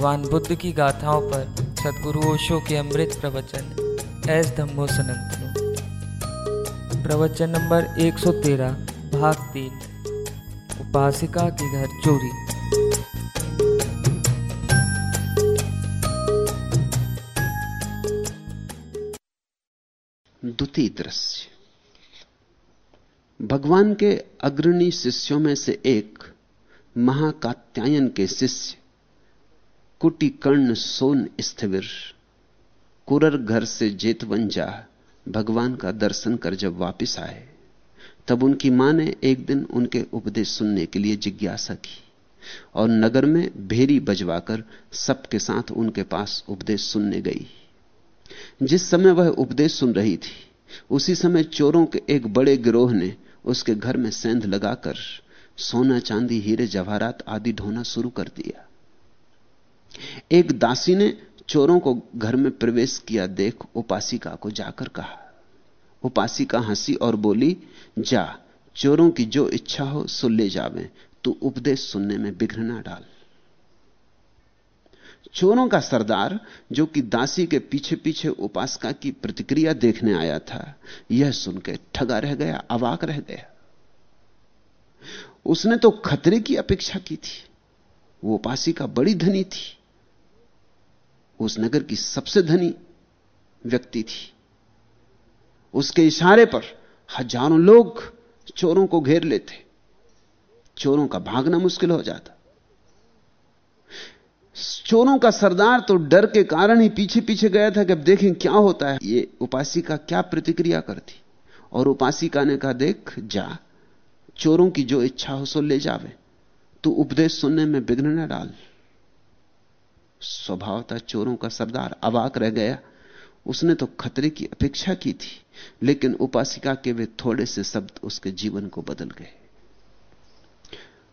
भगवान बुद्ध की गाथाओं पर सदगुरु ओशो के अमृत प्रवचन, एस धम्मो सनंतनो। प्रवचन नंबर 113 भाग तीन। उपासिका की घर चोरी। द्वितीय दृश्य। भगवान के अग्रणी शिष्यों में से एक महाकात्यायन के शिष्य कुटी कर्ण सोन स्थिविर। कुरर घर से जेतवन जा, भगवान का दर्शन कर जब वापस आए, तब उनकी माँ ने एक दिन उनके उपदेश सुनने के लिए जिज्ञासा की और नगर में भेरी बजवाकर सबके साथ उनके पास उपदेश सुनने गई। जिस समय वह उपदेश सुन रही थी, उसी समय चोरों के एक बड़े गिरोह ने उसके घर में सेंध लगाकर सोना, चांदी, हीरे, जवाहरात आदि ढोना शुरू कर दिया। एक दासी ने चोरों को घर में प्रवेश किया, देख उपासिका को जाकर कहा। उपासिका हँसी और बोली, जा, चोरों की जो इच्छा हो सो ले जावे, तू उपदेश सुनने में बिघ्न ना डाल। चोरों का सरदार, जो कि दासी के पीछे पीछे उपासका की प्रतिक्रिया देखने आया था, यह सुनकर ठगा रह गया, अवाक रह गया। उसने तो खतरे की अपेक्षा की थी। वो उपासिका बड़ी धनी थी। उस नगर की सबसे धनी व्यक्ति थी। उसके इशारे पर हज़ारों लोग चोरों को घेर लेते। चोरों का भागना मुश्किल हो जाता। चोरों का सरदार तो डर के कारण ही पीछे पीछे गया था कि अब देखें क्या होता है। ये उपासिका क्या प्रतिक्रिया करती? और उपासिका ने कहा देख, जा। चोरों की जो इच्छा हो सो ले जावे। तू उपदेश सुनने में विघ्न न डाल। स्वभाव था, चोरों का सरदार अवाक रह गया। उसने तो खतरे की अपेक्षा की थी, लेकिन उपासिका के वे थोड़े से शब्द उसके जीवन को बदल गए।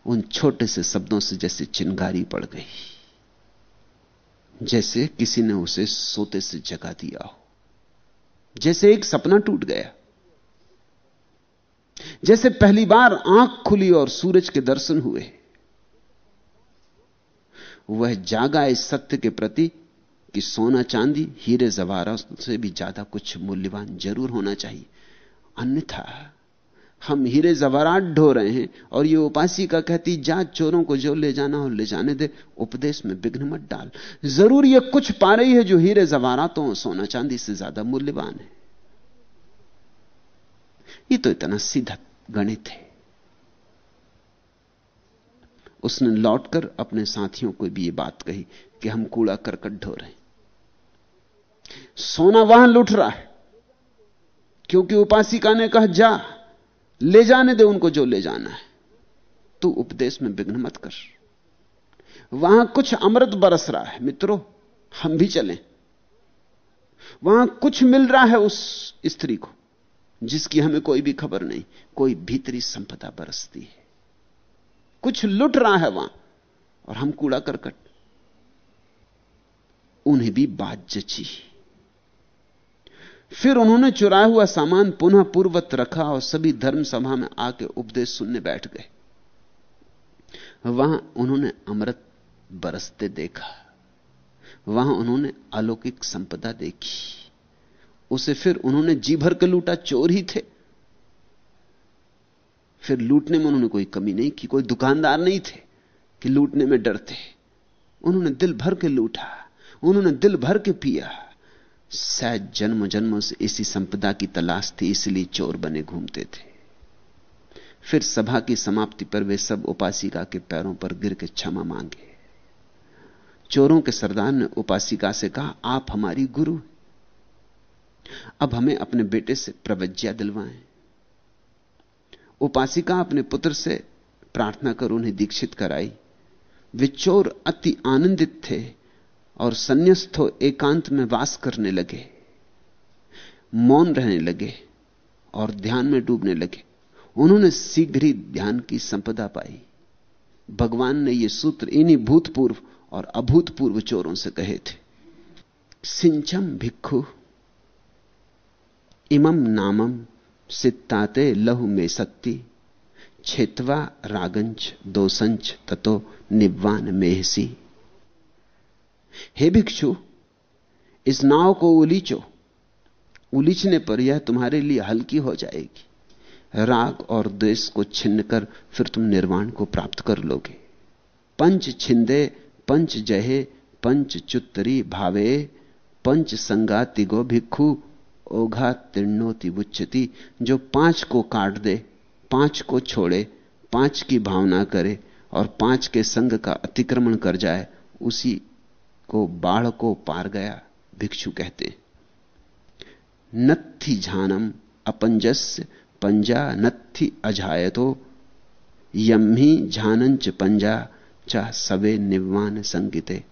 उन छोटे से शब्दों से जैसे चिंगारी पड़ गई, जैसे किसी ने उसे सोते से जगा दिया हो, जैसे एक सपना टूट गया, जैसे पहली बार आँख खुली और सूरज के दर्शन हुए। वह जागा इस सत्य के प्रति कि सोना चांदी, हीरे जवारा से भी ज़्यादा कुछ मूल्यवान ज़रूर होना चाहिए। अन्यथा, हम हीरे जवारात ढो रहे हैं और ये उपासी का कहती, जा चोरों को जो ले जाना हो ले जाने दे, उपदेश में विघ्न मत डाल। ज़रूर ये कुछ पा रही है जो हीरे जवारातों सोना चांदी से ज़्यादा मूल्यवान है। ये तो इतना सीधा गणित है। उसने लौटकर अपने साथियों को भी ये बात कही कि हम कूड़ा करकट ढो रहे हैं। सोना वहाँ लुट रहा है, क्योंकि उपासिका ने कहा, जा, ले जाने दे उनको जो ले जाना है। तू उपदेश में विघ्न मत कर। वहाँ कुछ अमृत बरस रहा है, मित्रों, हम भी चलें। वहाँ कुछ मिल रहा है उस स्त्री को, जिसकी हमें कोई भी खबर नहीं, कोई भीतरी संपदा बरसती है। कुछ लुट रहा है वहाँ, और हम कूड़ा करकट। उन्हें भी बात जची। फिर उन्होंने चुराया हुआ सामान पुनः पूर्वत रखा और सभी धर्म सभा में आके उपदेश सुनने बैठ गए। वहाँ उन्होंने अमृत बरसते देखा। वहाँ उन्होंने अलौकिक संपदा देखी। उसे फिर उन्होंने जी भर के लूटा चोर ही थे। फिर लूटने में उन्होंने कोई कमी नहीं की, कोई दुकानदार नहीं थे कि लूटने में डरते। उन्होंने दिल भर के लूटा, उन्होंने दिल भर के पिया। शायद जन्म जन्मों से इसी संपदा की तलाश थी, इसलिए चोर बने घूमते थे। फिर सभा की समाप्ति पर वे सब उपासिका के पैरों पर गिर के क्षमा मांगे। चोरों के सरदार ने उपासिका से कहा, आप हमारी गुरु अब हमें अपने बेटे से प्रवज्ञा दिलवाएँ। उपासिका अपने पुत्र से प्रार्थना कर उन्हें दीक्षित कराई। वे चोर अति आनंदित थे और संन्यास्त एकांत में वास करने लगे, मौन रहने लगे और ध्यान में डूबने लगे। उन्होंने शीघ्र ही ध्यान की संपदा पाई। भगवान ने यह सूत्र इन्हीं भूतपूर्व और अभूतपूर्व चोरों से कहे थे, सिंचम भिक्खु इमम नामम सित्ताते लहु में सत्ती, छेतवा रागंच दोसंच ततो निवान मेहसी। हे भिक्षु, इस नाव को उलीचो। उलीचने पर यह तुम्हारे लिए हल्की हो जाएगी। राग और द्वेष को छिन्न कर फिर तुम निर्वाण को प्राप्त कर लोगे। पंच छिंदे पंच जहे, पंच चुत्तरी भावे, पंच संगाति गो भिक्षु ओघा तिर्णोति बुच्छति जो पाँच को काट दे, पाँच को छोड़े, पाँच की भावना करे और पाँच के संग का अतिक्रमण कर जाए, उसी को बाढ़ को पार गया, भिक्षु कहते। नत्थि झानम अपंजस्य पंजा नत्थि अजायतो, यम्ही झानंच पंजा चाह सवे निवान संगिते।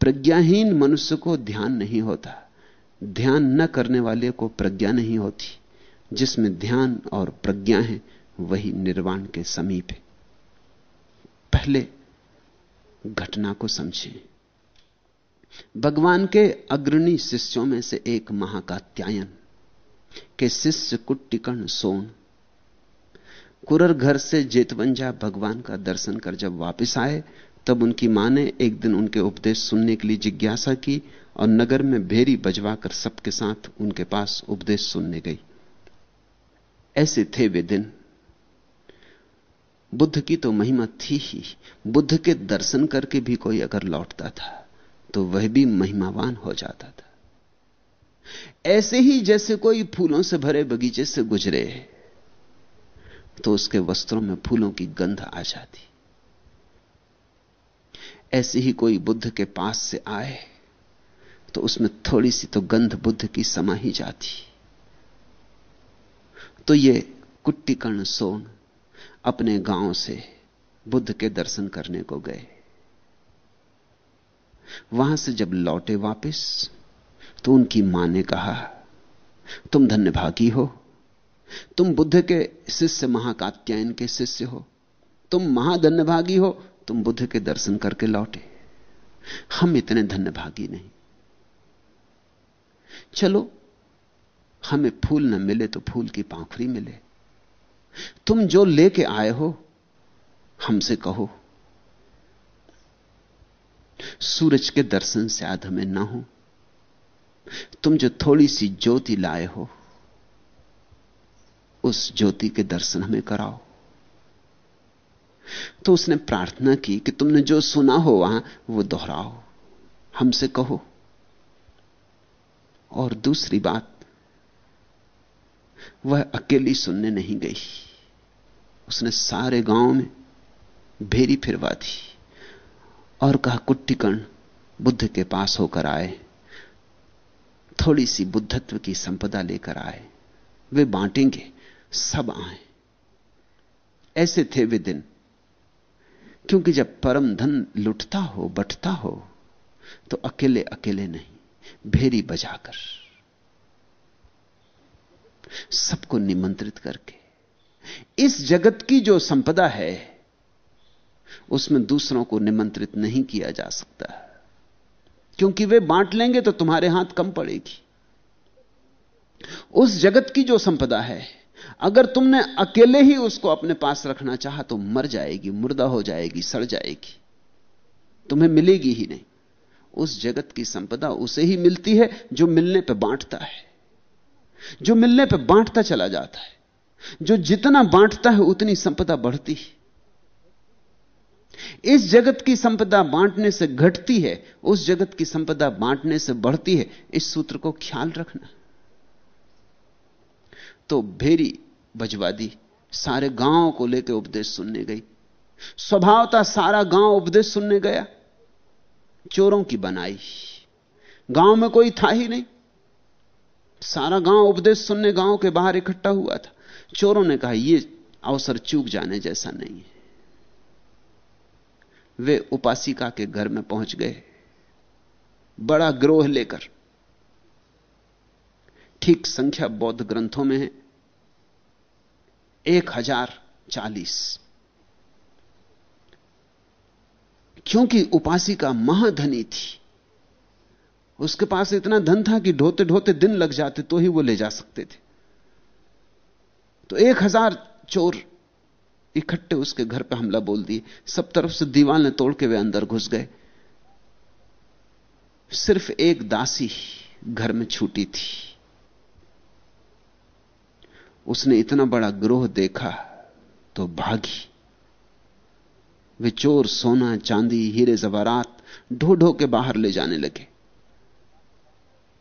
प्रज्ञाहीन मनुष्य को ध्यान नहीं होता। ध्यान न करने वाले को प्रज्ञा नहीं होती। जिसमें ध्यान और प्रज्ञा है, वही निर्वाण के समीप है। पहले घटना को समझें। भगवान के अग्रणी शिष्यों में से एक महाकात्यायन के शिष्य कुट्टिकर्ण सोन कुरर घर से जेतवंजा भगवान का दर्शन कर जब वापस आए तब उनकी माँ ने एक दिन उनके उपदेश सुनने के लिए जिज्ञासा की और नगर में भेरी बजवाकर सबके साथ उनके पास उपदेश सुनने गई। ऐसे थे वे दिन। बुद्ध की तो महिमा थी ही। बुद्ध के दर्शन करके भी कोई अगर लौटता था तो वह भी महिमावान हो जाता था। ऐसे ही जैसे कोई फूलों से भरे बगीचे से गुजरे तो उसके वस्त्रों में फूलों की गंध आ जाती। ऐसे ही कोई बुद्ध के पास से आए तो उसमें थोड़ी सी तो गंध बुद्ध की समा ही जाती। तो ये कुट्टिकर्ण सोन अपने गाँव से बुद्ध के दर्शन करने को गए। वहाँ से जब लौटे वापस तो उनकी माँ ने कहा, तुम धन्यभागी हो। तुम बुद्ध के शिष्य महाकात्यायन के शिष्य हो। तुम महाधन्यभागी हो। तुम बुद्ध के दर्शन करके लौटे। हम इतने धन्यभागी नहीं। चलो, हमें फूल न मिले तो फूल की पाखुरी मिले। तुम जो लेके आए हो, हमसे कहो। सूरज के दर्शन से आध हमें ना हो। तुम जो थोड़ी सी ज्योति लाए हो, उस ज्योति के दर्शन हमें कराओ। तो उसने प्रार्थना की कि तुमने जो सुना हो वहाँ, वो दोहराओ, हमसे कहो। और दूसरी बात, वह अकेली सुनने नहीं गई। उसने सारे गाँव में भेरी फिरवा दी और कहा कुट्टिकण बुद्ध के पास होकर आए थोड़ी सी बुद्धत्व की संपदा लेकर आए, वे बांटेंगे, सब आए। ऐसे थे वे दिन। क्योंकि जब परम धन लुटता हो, बटता हो तो अकेले अकेले नहीं, भेरी बजाकर। सबको निमंत्रित करके। इस जगत की जो संपदा है, उसमें दूसरों को निमंत्रित नहीं किया जा सकता। क्योंकि वे बांट लेंगे तो तुम्हारे हाथ कम पड़ेगी। उस जगत की जो संपदा है अगर तुमने अकेले ही उसको अपने पास रखना चाहा तो मर जाएगी, मुर्दा हो जाएगी, सड़ जाएगी। तुम्हें मिलेगी ही नहीं। उस जगत की संपदा उसे ही मिलती है जो मिलने पर बांटता है। जो मिलने पर बांटता चला जाता है। जो जितना बांटता है उतनी संपदा बढ़ती है। इस जगत की संपदा बांटने से घटती है, उस जगत की संपदा बांटने से बढ़ती है, इस सूत्र को ख्याल रखना। तो भेरी बजवा दी। सारे गाँव को लेकर उपदेश सुनने गई। स्वभावता सारा गाँव उपदेश सुनने गया। चोरों की बनाई। गाँव में कोई था ही नहीं। सारा गाँव उपदेश सुनने गाँव के बाहर इकट्ठा हुआ था। चोरों ने कहा यह अवसर चूक जाने जैसा नहीं है। वे उपासिका के घर में पहुँच गए। बड़ा ग्रोह लेकर ठीक संख्या बौद्ध ग्रंथों में है। एक हज़ार चालीस। क्योंकि उपासिका महाधनी थी, उसके पास इतना धन था कि ढोते ढोते दिन लग जाते तो ही वो ले जा सकते थे। तो एक हज़ार चोर इकट्ठे उसके घर पे हमला बोल दिए। सब तरफ़ से दीवार ने तोड़ के वे अंदर घुस गए। सिर्फ़ एक दासी घर में छूटी थी। उसने इतना बड़ा ग्रोह देखा तो भागी। वे चोर, सोना, चांदी, हीरे, जवारात ढो ढो के बाहर ले जाने लगे।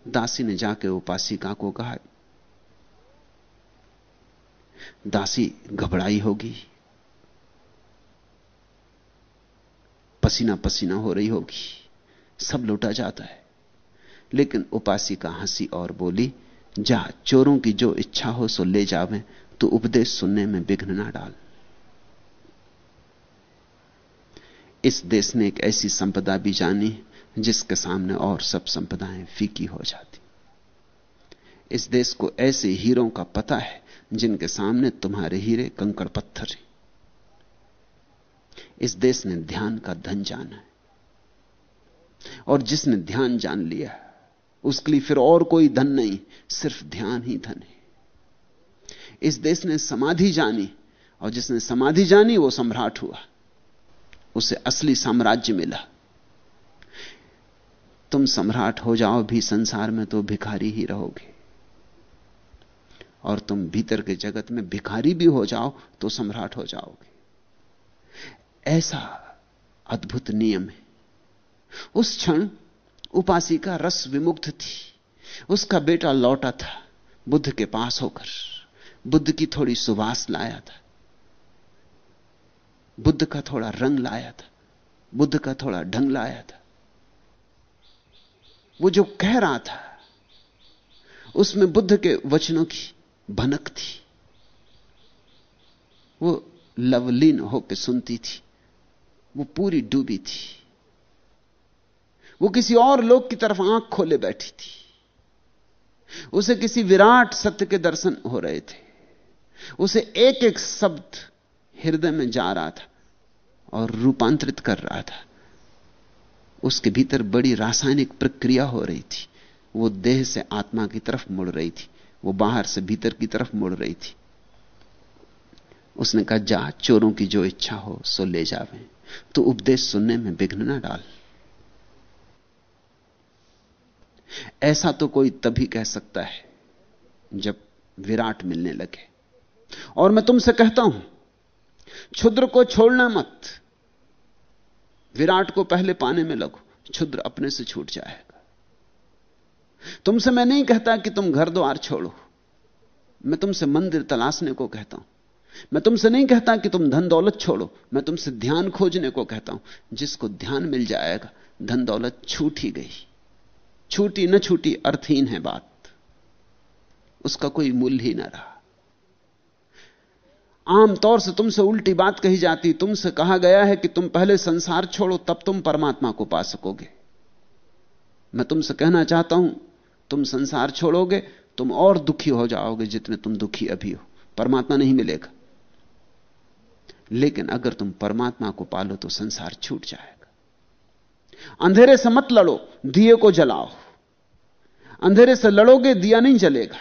दासी ने जाके उपासिका को कहा, दासी, घबराई होगी। पसीना पसीना हो रही होगी। सब लुटा जाता है। लेकिन उपासिका हँसी और बोली जा, चोरों की जो इच्छा हो सो ले जावे तो उपदेश सुनने में विघ्न ना डाल। इस देश ने एक ऐसी संपदा भी जानी, जिसके सामने और सब संपदाएँ फीकी हो जाती। इस देश को ऐसे हीरों का पता है, जिनके सामने तुम्हारे हीरे कंकड़ पत्थर हैं। इस देश ने ध्यान का धन जाना है, और जिसने ध्यान जान लिया उसके लिए फिर और कोई धन नहीं, सिर्फ़ ध्यान ही धन है। इस देश ने समाधि जानी और जिसने समाधि जानी, वो सम्राट हुआ। उसे असली साम्राज्य मिला। तुम सम्राट हो जाओ, भी संसार में तो भिखारी ही रहोगे। और तुम भीतर के जगत में भिखारी भी हो जाओ तो सम्राट हो जाओगे। ऐसा अद्भुत नियम है। उस क्षण उपासी का रस विमुक्त थी। उसका बेटा लौटा था, बुद्ध के पास होकर। बुद्ध की थोड़ी सुवास लाया था। बुद्ध का थोड़ा रंग लाया था। बुद्ध का थोड़ा ढंग लाया था। वो जो कह रहा था, उसमें बुद्ध के वचनों की भनक थी। वो लवलीन होकर सुनती थी। वो पूरी डूबी थी। वो किसी और लोग की तरफ़ आँख खोले बैठी थी। उसे किसी विराट सत्य के दर्शन हो रहे थे। उसे एक एक शब्द हृदय में जा रहा था और रूपांतरित कर रहा था। उसके भीतर बड़ी रासायनिक प्रक्रिया हो रही थी। वो देह से आत्मा की तरफ़ मुड़ रही थी। वो बाहर से भीतर की तरफ़ मुड़ रही थी। उसने कहा, जा, चोरों की जो इच्छा हो, सो ले जावे। तो उपदेश सुनने में विघ्न ना डाल। ऐसा तो कोई तभी कह सकता है जब विराट मिलने लगे। और मैं तुमसे कहता हूँ, क्षुद्र को छोड़ना मत। विराट को पहले पाने में लगो, क्षुद्र अपने से छूट जाएगा। तुमसे मैं नहीं कहता कि तुम घर द्वार छोड़ो। मैं तुमसे मंदिर तलाशने को कहता हूँ। मैं तुमसे नहीं कहता कि तुम धन दौलत छोड़ो। मैं तुमसे ध्यान खोजने को कहता हूँ, जिसको ध्यान मिल जाएगा, धन दौलत छूट ही गई। छूटी न छूटी अर्थहीन है बात। उसका कोई मूल्य ही ना रहा। आमतौर से तुमसे उल्टी बात कही जाती, तुमसे कहा गया है कि तुम पहले संसार छोड़ो, तब तुम परमात्मा को पा सकोगे। मैं तुमसे कहना चाहता हूँ, तुम संसार छोड़ोगे, तुम और दुखी हो जाओगे जितने तुम दुखी अभी हो। परमात्मा नहीं मिलेगा। लेकिन अगर तुम परमात्मा को पालो तो संसार छूट जाएगा। अंधेरे से मत लड़ो, दिए को जलाओ। अंधेरे से लड़ोगे, दिया नहीं जलेगा।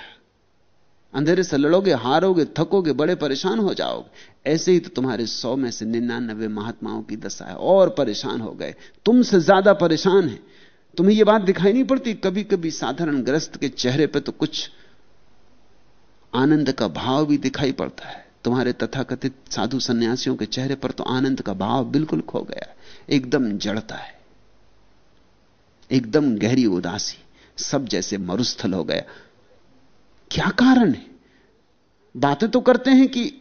अंधेरे से लड़ोगे, हारोगे, थकोगे, बड़े परेशान हो जाओगे। ऐसे ही तो तुम्हारे सौ में से निन्यानबे महात्माओं की दशा है, और परेशान हो गए। तुमसे ज़्यादा परेशान है। तुम्हें यह बात दिखाई नहीं पड़ती कभी कभी साधारण ग्रस्त के चेहरे पर तो कुछ आनंद का भाव भी दिखाई पड़ता है। तुम्हारे तथाकथित साधु सन्यासियों के चेहरे पर तो आनंद का भाव बिल्कुल खो गया एकदम जड़ता है। एकदम गहरी उदासी, सब जैसे मरुस्थल हो गया। क्या कारण है? बातें तो करते हैं कि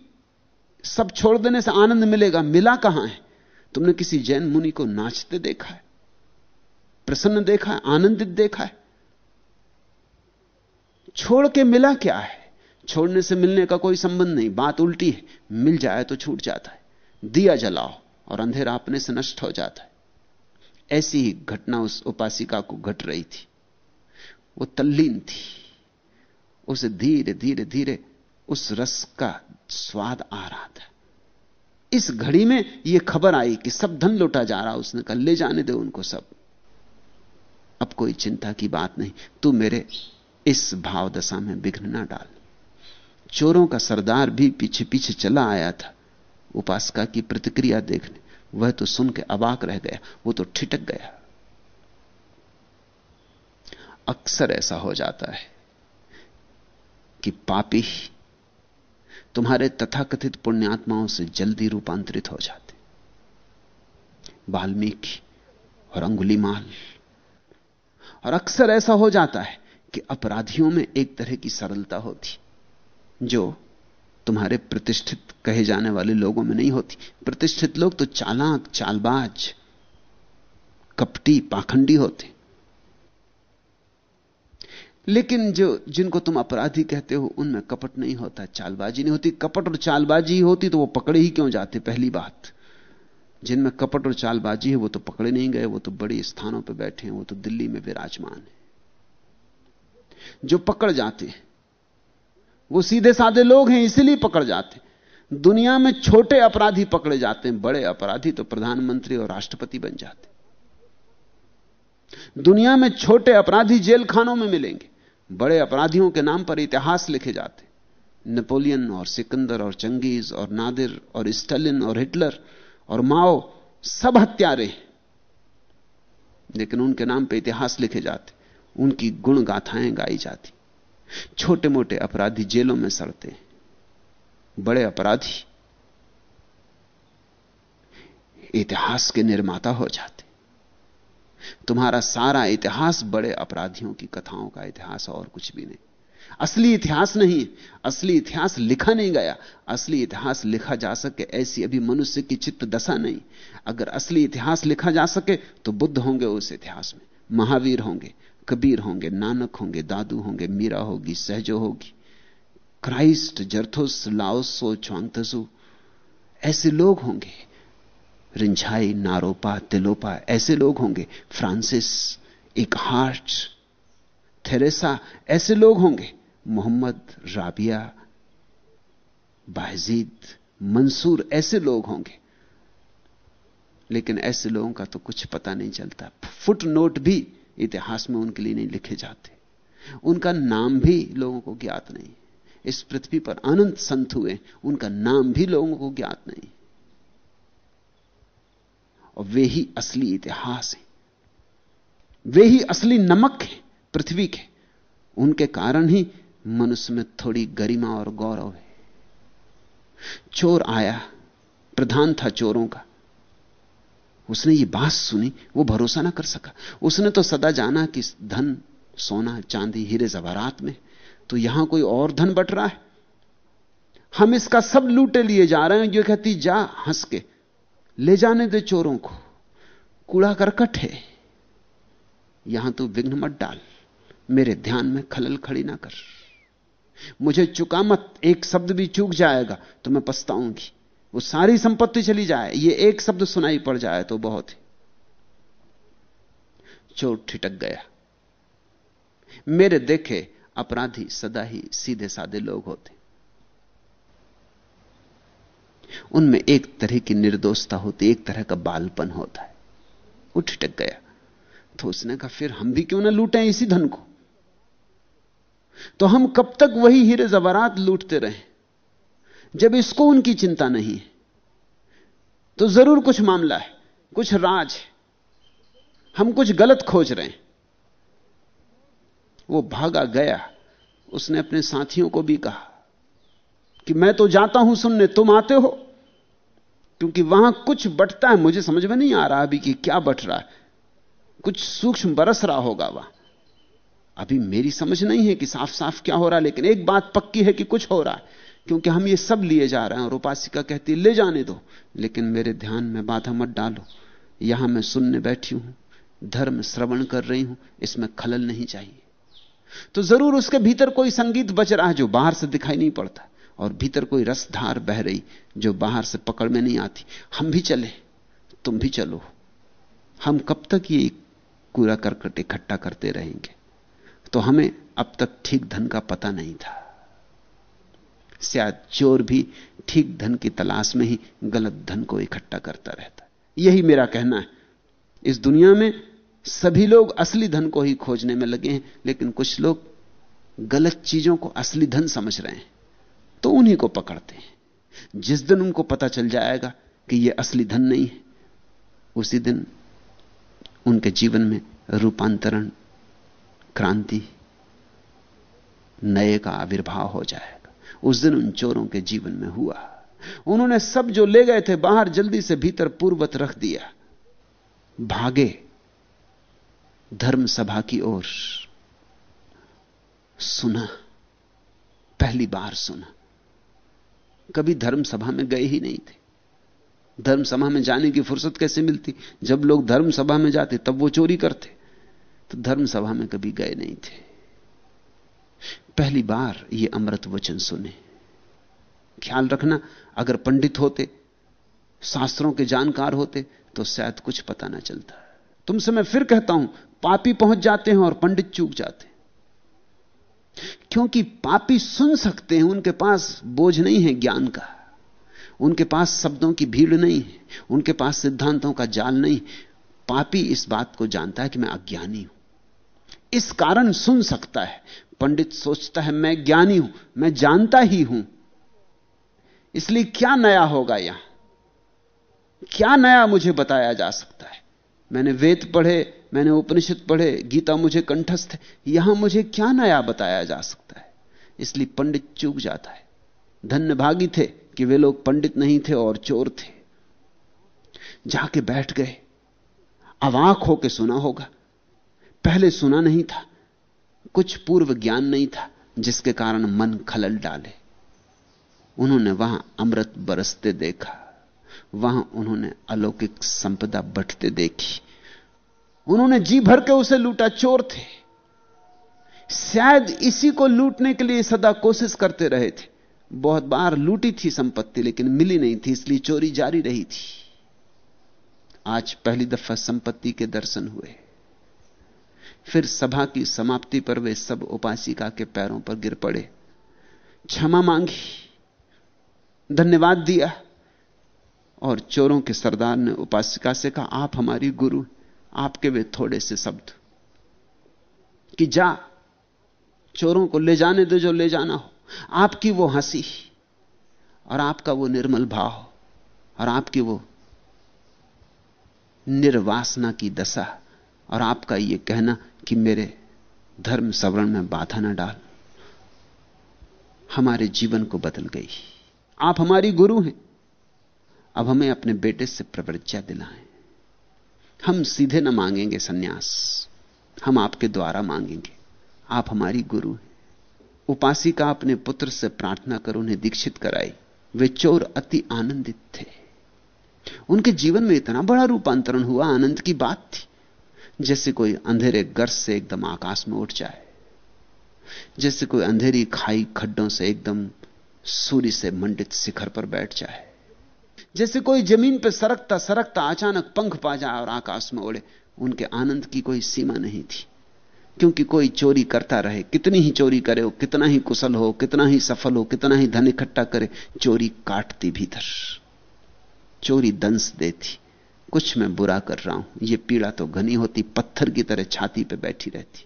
सब छोड़ देने से आनंद मिलेगा, मिला कहाँ है? तुमने किसी जैन मुनि को नाचते देखा है? प्रसन्न देखा है? आनंदित देखा है? छोड़ के मिला क्या है? छोड़ने से मिलने का कोई संबंध नहीं, बात उल्टी है। मिल जाए तो छूट जाता है। दिया जलाओ और अंधेरा अपने से नष्ट हो जाता है। ऐसी ही घटना उस उपासिका को घट रही थी। वो तल्लीन थी। उसे धीरे धीरे धीरे उस रस का स्वाद आ रहा था। इस घड़ी में यह खबर आई कि सब धन लुटा जा रहा। उसने कहा, ले जाने दे उनको सब। अब कोई चिंता की बात नहीं। तू मेरे इस भाव दशा में विघ्न ना डाल। चोरों का सरदार भी पीछे पीछे चला आया था उपासका की प्रतिक्रिया देखने। वह तो सुन के अबाक रह गया, वो तो ठिटक गया। अक्सर ऐसा हो जाता है कि पापी तुम्हारे तथाकथित पुण्यात्माओं से जल्दी रूपांतरित हो जाते। वाल्मीकि और अंगुलीमाल। और अक्सर ऐसा हो जाता है कि अपराधियों में एक तरह की सरलता होती, जो तुम्हारे प्रतिष्ठित कहे जाने वाले लोगों में नहीं होती। प्रतिष्ठित लोग तो चालाक, चालबाज, कपटी, पाखंडी होते। लेकिन जो, जिनको तुम अपराधी कहते हो, उनमें कपट नहीं होता, चालबाजी नहीं होती। कपट और चालबाजी होती तो वो पकड़े ही क्यों जाते, पहली बात? जिनमें कपट और चालबाजी है, वो तो पकड़े नहीं गए, वो तो बड़े स्थानों पर बैठे हैं, वो तो दिल्ली में विराजमान है। जो पकड़ जाते हैं वो सीधे साधे लोग हैं, इसीलिए पकड़ जाते दुनिया में छोटे अपराधी पकड़े जाते हैं, बड़े अपराधी तो प्रधानमंत्री और राष्ट्रपति बन जाते दुनिया में छोटे अपराधी जेल खानों में मिलेंगे, बड़े अपराधियों के नाम पर इतिहास लिखे जाते नेपोलियन और सिकंदर और चंगेज और नादिर और स्टालिन और हिटलर और माओ सब हत्यारे लेकिन उनके नाम पर इतिहास लिखे जाते उनकी गुण गाथाएँ गाई जाती छोटे मोटे अपराधी जेलों में सड़ते हैं। बड़े अपराधी इतिहास के निर्माता हो जाते तुम्हारा सारा इतिहास बड़े अपराधियों की कथाओं का इतिहास और कुछ भी नहीं। असली इतिहास नहीं, असली इतिहास लिखा नहीं गया। असली इतिहास लिखा जा सके ऐसी अभी मनुष्य की चित्त दशा नहीं। अगर असली इतिहास लिखा जा सके तो बुद्ध होंगे उस इतिहास में, महावीर होंगे कबीर होंगे, नानक होंगे, दादू होंगे, मीरा होगी, सहजो होगी। क्राइस्ट, जर्थोस, लाओसो च्वांगतसु ऐसे लोग होंगे। रिंझाई, नारोपा, तिलोपा, ऐसे लोग होंगे। फ्रांसिस एक हार्ट थेरेसा, ऐसे लोग होंगे। मोहम्मद, राबिया बाजीद मंसूर, ऐसे लोग होंगे। लेकिन ऐसे लोगों का तो कुछ पता नहीं चलता। फुट नोट भी इतिहास में उनके लिए नहीं लिखे जाते। उनका नाम भी लोगों को ज्ञात नहीं। इस पृथ्वी पर अनंत संत हुए, उनका नाम भी लोगों को ज्ञात नहीं। और वे ही असली इतिहास है। वे ही असली नमक है, पृथ्वी के। उनके कारण ही मनुष्य में थोड़ी गरिमा और गौरव है। चोर आया, प्रधान था चोरों का। उसने ये बात सुनी, वो भरोसा ना कर सका। उसने तो सदा जाना कि धन, सोना, चांदी, हीरे जवारात में तो यहाँ कोई और धन बट रहा है? हम इसका सब लूटे लिए जा रहे हैं, जो कहती, जा, हंस के, ले जाने दे चोरों को। कूड़ा करकट है। यहाँ तो विघ्न मत डाल। मेरे ध्यान में खलल खड़ी ना कर। मुझे चुका मत। एक शब्द भी चूक जाएगा तो मैं पछताऊँगी। वो सारी संपत्ति चली जाए। ये एक शब्द सुनाई पड़ जाए तो बहुत ही चोट ठिटक गया। मेरे देखे अपराधी सदा ही सीधे साधे लोग होते। उनमें एक तरह की निर्दोषता होती, एक तरह का बालपन होता है। वो ठिटक गया। तो उसने कहा, फिर हम भी क्यों ना लूटें इसी धन को? तो हम कब तक वही हीरे जवारात लूटते रहे? जब इसको उनकी चिंता नहीं है तो ज़रूर कुछ मामला है, कुछ राज है। हम कुछ गलत खोज रहे हैं। वो भागा गया, उसने अपने साथियों को भी कहा कि मैं तो जाता हूँ सुनने, तुम आते हो? क्योंकि वहाँ कुछ बटता है, मुझे समझ में नहीं आ रहा अभी कि क्या बट रहा है। कुछ सूक्ष्म बरस रहा होगा वहाँ। अभी मेरी समझ नहीं है कि साफ़ साफ़ क्या हो रहा है लेकिन एक बात पक्की है कि कुछ हो रहा है। क्योंकि हम ये सब लिए जा रहे हैं और उपासिका कहती ले जाने दो। लेकिन मेरे ध्यान में बाधा मत डालो। यहाँ मैं सुनने बैठी हूँ, धर्म श्रवण कर रही हूँ, इसमें खलल नहीं चाहिए। तो ज़रूर उसके भीतर कोई संगीत बच रहा है जो बाहर से दिखाई नहीं पड़ता और भीतर कोई रसधार बह रही जो बाहर से पकड़ में नहीं आती। हम भी चले, तुम भी चलो। हम कब तक ये कूड़ा करकट इकट्ठा करते रहेंगे? तो हमें अब तक ठीक धन का पता नहीं था। शायद चोर भी ठीक धन की तलाश में ही गलत धन को इकट्ठा करता रहता यही मेरा कहना है। इस दुनिया में सभी लोग असली धन को ही खोजने में लगे हैं, लेकिन कुछ लोग गलत चीज़ों को असली धन समझ रहे हैं तो उन्हीं को पकड़ते हैं। जिस दिन उनको पता चल जाएगा कि यह असली धन नहीं है, उसी दिन उनके जीवन में रूपांतरण, क्रांति, नए का आविर्भाव हो जाएगा उस दिन उन चोरों के जीवन में हुआ। उन्होंने सब जो ले गए थे बाहर जल्दी से भीतर पूर्वत रख दिया। भागे धर्म सभा की ओर सुना, पहली बार सुना। कभी धर्म सभा में गए ही नहीं थे। धर्म सभा में जाने की फुर्सत कैसे मिलती? जब लोग धर्म सभा में जाते, तब वो चोरी करते। तो धर्म सभा में कभी गए नहीं थे। पहली बार ये अमृत वचन सुने। ख्याल रखना, अगर पंडित होते, शास्त्रों के जानकार होते तो शायद कुछ पता ना चलता। तुमसे मैं फिर कहता हूँ, पापी पहुँच जाते हैं और पंडित चूक जाते क्योंकि पापी सुन सकते हैं, उनके पास बोझ नहीं है ज्ञान का। उनके पास शब्दों की भीड़ नहीं है, उनके पास सिद्धांतों का जाल नहीं पापी इस बात को जानता है कि मैं अज्ञानी हूँ। इस कारण सुन सकता है पंडित सोचता है, मैं ज्ञानी हूँ, मैं जानता ही हूँ। इसलिए क्या नया होगा यहाँ? क्या नया मुझे बताया जा सकता है? मैंने वेद पढ़े, मैंने उपनिषद पढ़े, गीता मुझे कंठस्थ यहाँ मुझे क्या नया बताया जा सकता है? इसलिए पंडित चूक जाता है। धन्य भागी थे कि वे लोग पंडित नहीं थे और चोर थे। जाके बैठ गए। अवाक होके सुना होगा। पहले सुना नहीं था। कुछ पूर्व ज्ञान नहीं था जिसके कारण मन खलल डाले। उन्होंने वहाँ अमृत बरसते देखा। वहाँ उन्होंने अलौकिक संपदा बटते देखी। उन्होंने जी भर के उसे लूटा, चोर थे। शायद इसी को लूटने के लिए सदा कोशिश करते रहे थे। बहुत बार लूटी थी संपत्ति, लेकिन मिली नहीं थी, इसलिए चोरी जारी रही थी। आज पहली दफ़ा संपत्ति के दर्शन हुए। फिर सभा की समाप्ति पर वे सब उपासिका के पैरों पर गिर पड़े। क्षमा मांगी, धन्यवाद दिया। और चोरों के सरदार ने उपासिका से कहा, आप हमारी गुरु, आपके वे थोड़े से शब्द। कि जा, चोरों को ले जाने दो जो ले जाना हो। आपकी वो हँसी और आपका वो निर्मल भाव और आपकी वो निर्वासना की दशा और आपका ये कहना कि मेरे धर्म सवरण में बाधा न डाल। हमारे जीवन को बदल गई। आप हमारी गुरु हैं। अब हमें अपने बेटे से प्रवृत्या दिलाएँ। हम सीधे न मांगेंगे सन्यास। हम आपके द्वारा मांगेंगे। आप हमारी गुरु हैं। उपासिका अपने पुत्र से प्रार्थना कर उन्हें दीक्षित कराई। वे चोर अति आनंदित थे। उनके जीवन में इतना बड़ा रूपांतरण हुआ, आनंद की बात थी। जैसे कोई अंधेरे गर्स से एकदम आकाश में उठ जाए, जैसे कोई अंधेरी खाई खड्डों से एकदम सूर्य से मंडित शिखर पर बैठ जाए, जैसे कोई ज़मीन पर सरकता सरकता अचानक पंख पा जाए और आकाश में उड़े, उनके आनंद की कोई सीमा नहीं थी। क्योंकि कोई चोरी करता रहे, कितनी ही चोरी करे हो, कितना ही कुशल हो, कितना ही सफल हो, कितना ही धन इकट्ठा करे, चोरी काटती भीतर, चोरी दंश देती। कुछ मैं बुरा कर रहा हूँ। यह पीड़ा तो घनी होती, पत्थर की तरह छाती पे बैठी रहती।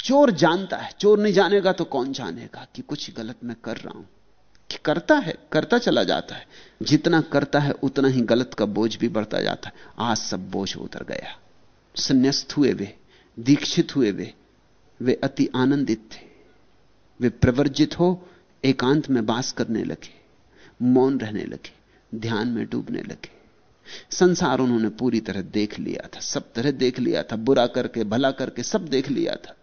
चोर जानता है, चोर नहीं जानेगा तो कौन जानेगा कि कुछ गलत मैं कर रहा हूँ। कि करता है, करता चला जाता है। जितना करता है, उतना ही गलत का बोझ भी बढ़ता जाता है। आज सब बोझ उतर गया। संन्यास्त हुए वे, दीक्षित हुए वे। वे अति आनंदित थे। वे प्रवर्जित हो, एकांत में बास करने लगे, मौन रहने लगे, ध्यान में डूबने लगे। संसार उन्होंने पूरी तरह देख लिया था, सब तरह देख लिया था, बुरा करके, भला करके, सब देख लिया था।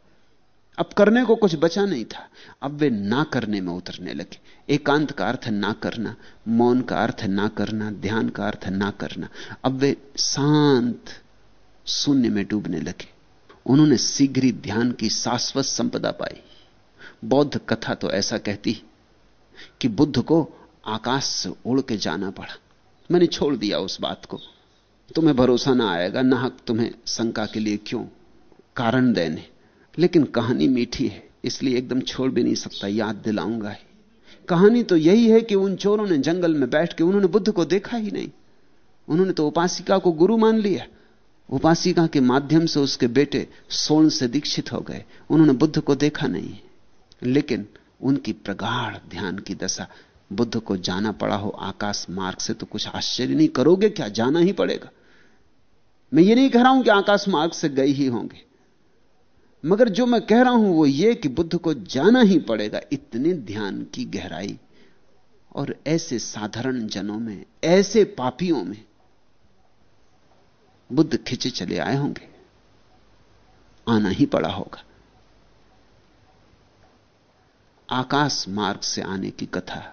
अब करने को कुछ बचा नहीं था। अब वे ना करने में उतरने लगे। एकांत का अर्थ ना करना, मौन का अर्थ ना करना, ध्यान का अर्थ ना करना। अब वे शांत शून्य में डूबने लगे। उन्होंने शीघ्र ही ध्यान की शाश्वत संपदा पाई। बौद्ध कथा तो ऐसा कहती कि बुद्ध को आकाश से उड़ के जाना पड़ा। मैंने छोड़ दिया उस बात को। तुम्हें भरोसा ना आएगा नाहक तुम्हें शंका के लिए क्यों? कारण देने। लेकिन कहानी मीठी है, इसलिए एकदम छोड़ भी नहीं सकता, याद दिलाऊँगा ही। कहानी तो यही है कि उन चोरों ने जंगल में बैठ के, उन्होंने बुद्ध को देखा ही नहीं। उन्होंने तो उपासिका को गुरु मान लिया। उपासिका के माध्यम से उसके बेटे सोन से दीक्षित हो गए। उन्होंने बुद्ध को देखा नहीं। लेकिन उनकी प्रगाढ़ ध्यान की दशा बुद्ध को जाना पड़ा हो आकाश मार्ग से तो कुछ आश्चर्य नहीं करोगे क्या? जाना ही पड़ेगा। मैं ये नहीं कह रहा हूँ कि आकाश मार्ग से गए ही होंगे। मगर जो मैं कह रहा हूँ वो ये कि बुद्ध को जाना ही पड़ेगा, इतने ध्यान की गहराई और ऐसे साधारण जनों में, ऐसे पापियों में। बुद्ध खिंचे चले आए होंगे। आना ही पड़ा होगा। आकाश मार्ग से आने की कथा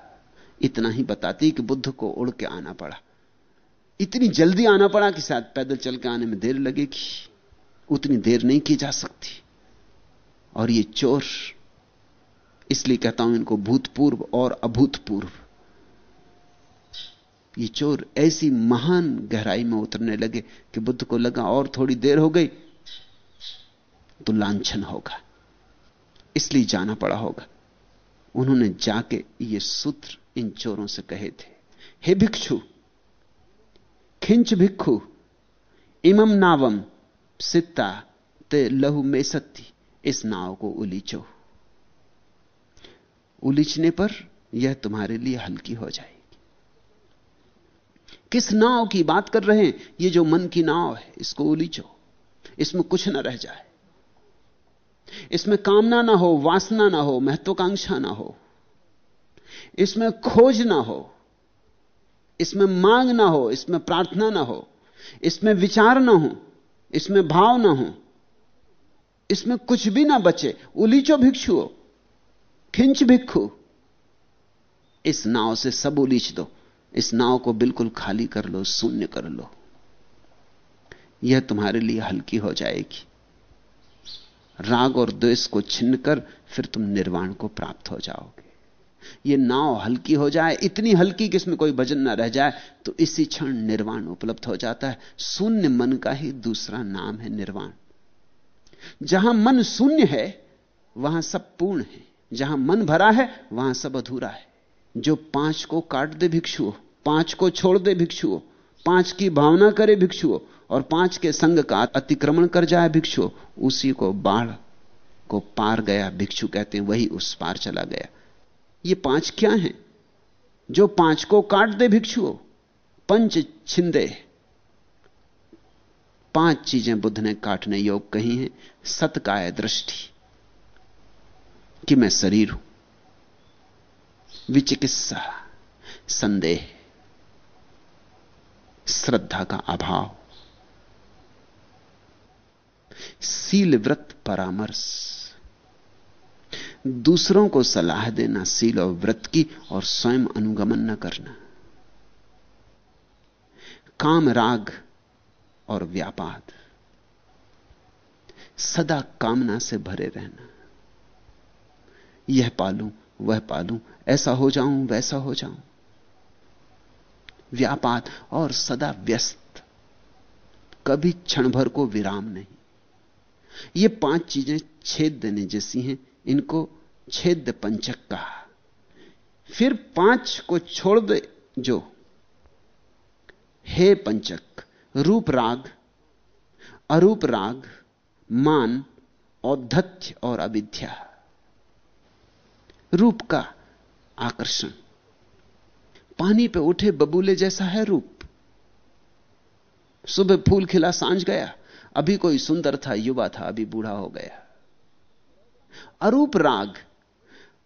इतना ही बताती कि बुद्ध को उड़ के आना पड़ा। इतनी जल्दी आना पड़ा कि शायद पैदल चल के आने में देर लगेगी। उतनी देर नहीं की जा सकती। और ये चोर, इसलिए कहता हूँ इनको भूतपूर्व और अभूतपूर्व। ये चोर ऐसी महान गहराई में उतरने लगे कि बुद्ध को लगा और थोड़ी देर हो गई तो लांछन होगा। इसलिए जाना पड़ा होगा। उन्होंने जाके ये सूत्र इन चोरों से कहे थे, हे भिक्षु, खिंच भिक्षु इमम नावम सित्ता, ते लहु में सत्ती, इस नाव को उलीचो। उलीचने पर यह तुम्हारे लिए हल्की हो जाएगी। किस नाव की बात कर रहे हैं? ये जो मन की नाव है, इसको उलीचो। इसमें कुछ ना रह जाए। इसमें कामना ना हो, वासना ना हो, महत्वाकांक्षा ना हो। इसमें खोज ना हो, इसमें मांग ना हो, इसमें प्रार्थना ना हो, इसमें विचार ना हो, इसमें भाव ना हो, इसमें कुछ भी ना बचे। उलीचो भिक्षु खिंच भिक्षु, इस नाव से सब उलीच दो, इस नाव को बिल्कुल खाली कर लो, शून्य कर लो। यह तुम्हारे लिए हल्की हो जाएगी। राग और द्वेष को छिन्न कर फिर तुम निर्वाण को प्राप्त हो जाओगे। यह नाव हल्की हो जाए, इतनी हल्की कि इसमें कोई वज़न ना रह जाए तो इसी क्षण निर्वाण उपलब्ध हो जाता है। शून्य मन का ही दूसरा नाम है निर्वाण। जहाँ मन शून्य है, वहाँ सब पूर्ण है। जहाँ मन भरा है, वहाँ सब अधूरा है। जो पाँच को काट दे भिक्षु पाँच को छोड़ दे भिक्षु पाँच की भावना करे भिक्षु और पाँच के संग का अतिक्रमण कर जाए भिक्षु उसी को बाढ़ को पार गया, भिक्षु कहते हैं, वही उस पार चला गया। ये पाँच क्या हैं? जो पाँच को काट दे भिक्षु पंच छिंदे। पाँच चीज़ें बुद्ध ने काटने योग कही हैं, सतकाय दृष्टि, कि मैं शरीर हूँ। विचिकित्सा, संदेह, श्रद्धा का अभाव। सील व्रत परामर्श। दूसरों को सलाह देना, सील और व्रत की और स्वयं अनुगमन न करना। काम राग और व्यापार। सदा कामना से भरे रहना। यह पालूं, वह पालूं, ऐसा हो जाऊँ, वैसा हो जाऊँ। व्यापार और सदा व्यस्त। कभी क्षण भर को विराम नहीं। ये पाँच चीज़ें छेद देने जैसी हैं इनको छेद पंचक कहा। फिर पाँच को छोड़ दे जो। हे पंचक, रूप राग, अरूप राग, मान, औद्धत्य और अविद्या। रूप का आकर्षण। पानी पे उठे बबूले जैसा है रूप। सुबह फूल खिला, साँझ गया। अभी कोई सुंदर था, युवा था, अभी बूढ़ा हो गया। अरूप राग।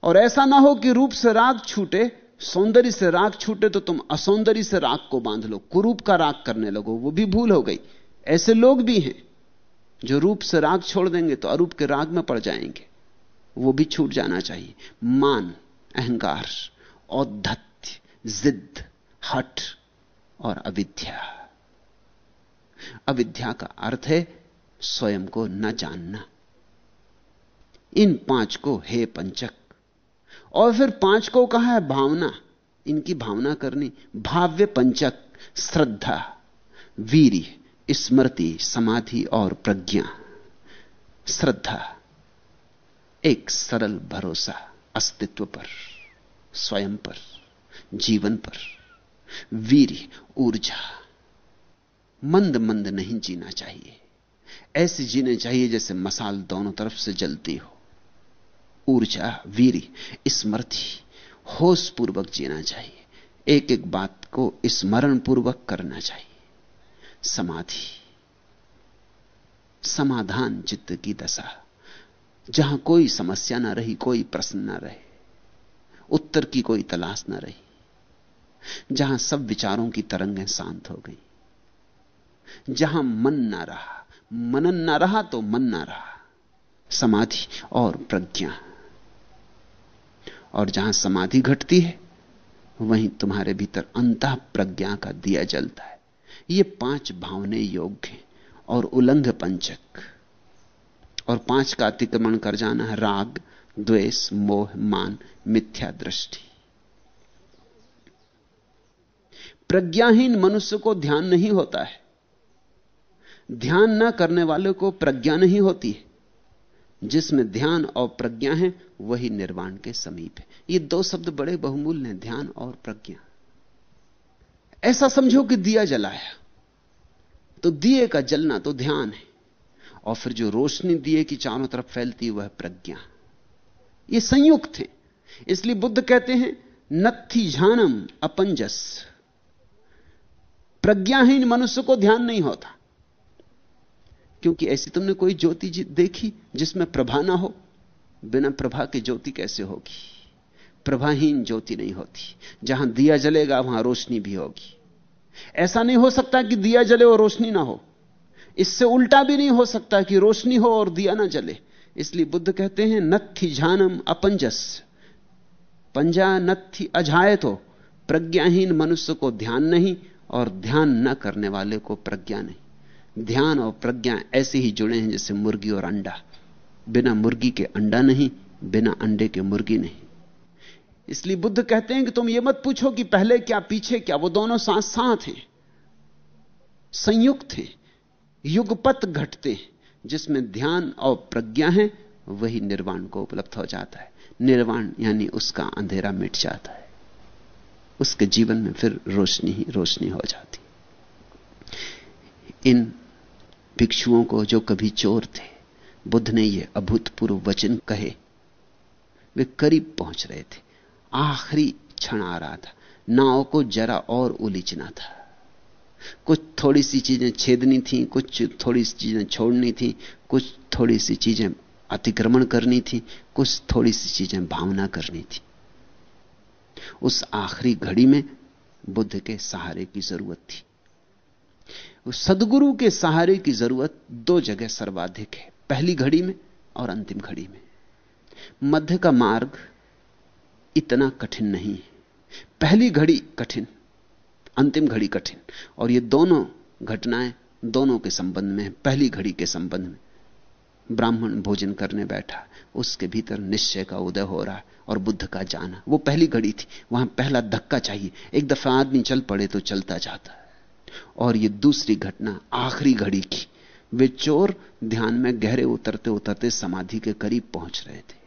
और ऐसा ना हो कि रूप से राग छूटे, सौंदर्य से राग छूटे तो तुम असौंदर्य से राग को बाँध लो, कुरूप का राग करने लगो, वो भी भूल हो गई। ऐसे लोग भी हैं, जो रूप से राग छोड़ देंगे तो अरूप के राग में पड़ जाएँगे। वो भी छूट जाना चाहिए। मान, अहंकार, औद्धत्य जिद हट और अविद्या। अविद्या का अर्थ है स्वयं को न जानना। इन पाँच को, हे पंचक, और फिर पाँच को कहा है, भावना, इनकी भावना करनी, भाव्य पंचक, श्रद्धा वीर स्मृति, समाधि और प्रज्ञा, श्रद्धा, एक सरल भरोसा, अस्तित्व पर, स्वयं पर, जीवन पर वीर ऊर्जा, मंद मंद नहीं जीना चाहिए, ऐसे जीने चाहिए जैसे मसाल दोनों तरफ़ से जलती हो। ऊर्जा, वीर, स्मृति होश पूर्वक जीना चाहिए। एक एक बात को स्मरण पूर्वक करना चाहिए। समाधि, समाधान चित्त की दशा। जहाँ कोई समस्या ना रही, कोई प्रश्न ना रहे, उत्तर की कोई तलाश ना रही, जहाँ सब विचारों की तरंगें शांत हो गई, जहाँ मन ना रहा, मनन ना रहा तो मन ना रहा। समाधि और प्रज्ञा। और जहाँ समाधि घटती है, वहीं तुम्हारे भीतर अंत प्रज्ञा का दिया जलता है। ये पाँच भावने योग्य और उलंघ पंचक। और पाँच का अतिक्रमण कर जाना है राग, द्वेष, मोह, मान, मिथ्या दृष्टि। प्रज्ञाहीन मनुष्य को ध्यान नहीं होता है। ध्यान न करने वाले को प्रज्ञा नहीं होती है। जिसमें ध्यान और प्रज्ञा है, वही निर्वाण के समीप है। ये दो शब्द बड़े बहुमूल्य हैं, ध्यान और प्रज्ञा। ऐसा समझो कि दिया जलाया तो दिए का जलना तो ध्यान है। और फिर जो रोशनी दिए की चारों तरफ़ फैलती वह प्रज्ञा। ये संयुक्त है। इसलिए बुद्ध कहते हैं, नत्थि झानम अपंजस। प्रज्ञाहीन मनुष्य को ध्यान नहीं होता। क्योंकि ऐसी तुमने कोई ज्योति देखी जिसमें प्रभा ना हो? बिना प्रभा की ज्योति कैसे होगी? प्रभाहीन ज्योति नहीं होती। जहाँ दिया जलेगा, वहाँ रोशनी भी होगी। ऐसा नहीं हो सकता कि दिया जले और रोशनी ना हो। इससे उल्टा भी नहीं हो सकता कि रोशनी हो और दिया ना जले। इसलिए बुद्ध कहते हैं, नत्थि झानम अपंजस। पंजा नत्थि अझाए तो प्रज्ञाहीन मनुष्य को ध्यान नहीं और ध्यान न करने वाले को प्रज्ञा नहीं। ध्यान और प्रज्ञा ऐसे ही जुड़े हैं जैसे मुर्गी और अंडा। बिना मुर्गी के अंडा नहीं, बिना अंडे के मुर्गी नहीं। इसलिए बुद्ध कहते हैं कि तुम यह मत पूछो कि पहले क्या पीछे क्या, वो दोनों साथ साथ हैं। संयुक्त हैं, युगपत घटते हैं, जिसमें ध्यान और प्रज्ञा है, वही निर्वाण को उपलब्ध हो जाता है। निर्वाण यानी उसका अंधेरा मिट जाता है। उसके जीवन में फिर रोशनी ही रोशनी हो जाती। इन भिक्षुओं को जो कभी चोर थे, बुद्ध ने यह अभूतपूर्व वचन कहे। वे करीब पहुँच रहे थे। आखिरी क्षण आ रहा था। नाव को जरा और उलीचना था। कुछ थोड़ी सी चीज़ें छेदनी थी, कुछ थोड़ी सी चीज़ें छोड़नी थी, कुछ थोड़ी सी चीज़ें अतिक्रमण करनी थी, कुछ थोड़ी सी चीज़ें भावना करनी थी। उस आखिरी घड़ी में बुद्ध के सहारे की ज़रूरत थी। सदगुरु के सहारे की ज़रूरत दो जगह सर्वाधिक है, पहली घड़ी में और अंतिम घड़ी में। मध्य का मार्ग इतना कठिन नहीं है। पहली घड़ी कठिन, अंतिम घड़ी कठिन, और ये दोनों घटनाएँ दोनों के संबंध में पहली घड़ी के संबंध में ब्राह्मण भोजन करने बैठा, उसके भीतर निश्चय का उदय हो रहा है और बुद्ध का जाना। वो पहली घड़ी थी, वहाँ पहला धक्का चाहिए। एक दफ़ा आदमी चल पड़े तो चलता जाता। है और ये दूसरी घटना, आखिरी घड़ी की। वे चोर ध्यान में गहरे उतरते उतरते समाधि के करीब पहुँच रहे थे।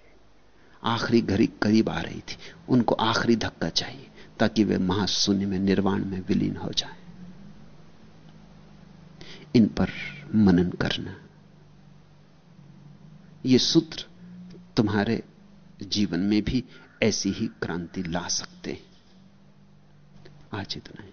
आखिरी घड़ी करीब आ रही थी। उनको आखिरी धक्का चाहिए, ताकि वे महाशून्य में निर्वाण में विलीन हो जाएँ। इन पर मनन करना। ये सूत्र तुम्हारे जीवन में भी ऐसी ही क्रांति ला सकते हैं। आज इतना ही।